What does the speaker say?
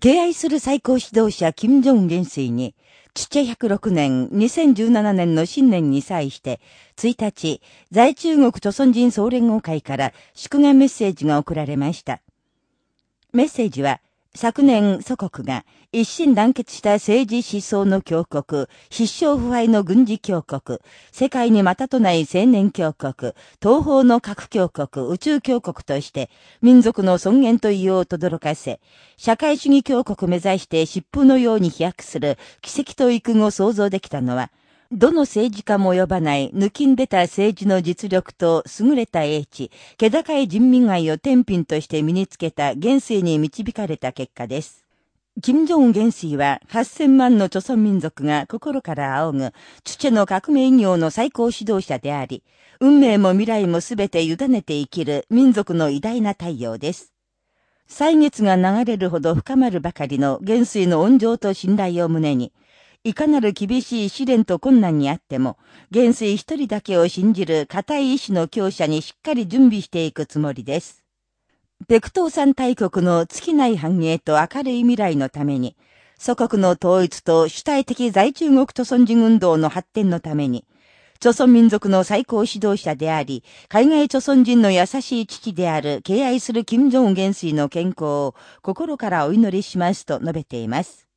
敬愛する最高指導者金正恩元帥に、父106年2017年の新年に際して、1日、在中国朝鮮人総連合会から祝賀メッセージが送られました。メッセージは、昨年祖国が一心団結した政治思想の強国、必勝腐敗の軍事強国、世界にまたとない青年強国、東方の核強国、宇宙強国として、民族の尊厳と異様を轟かせ、社会主義強国目指して疾風のように飛躍する奇跡と育を想像できたのは、どの政治家も呼ばない抜きん出た政治の実力と優れた英知、気高い人民愛を天品として身につけた元帥に導かれた結果です。金正恩元帥は8000万の朝鮮民族が心から仰ぐ、チュの革命業の最高指導者であり、運命も未来もすべて委ねて生きる民族の偉大な太陽です。歳月が流れるほど深まるばかりの元帥の温情と信頼を胸に、いかなる厳しい試練と困難にあっても、元帥一人だけを信じる固い意志の強者にしっかり準備していくつもりです。北東山大国の尽きない繁栄と明るい未来のために、祖国の統一と主体的在中国都村人運動の発展のために、朝鮮民族の最高指導者であり、海外朝鮮人の優しい父である敬愛する金正恩元帥の健康を心からお祈りしますと述べています。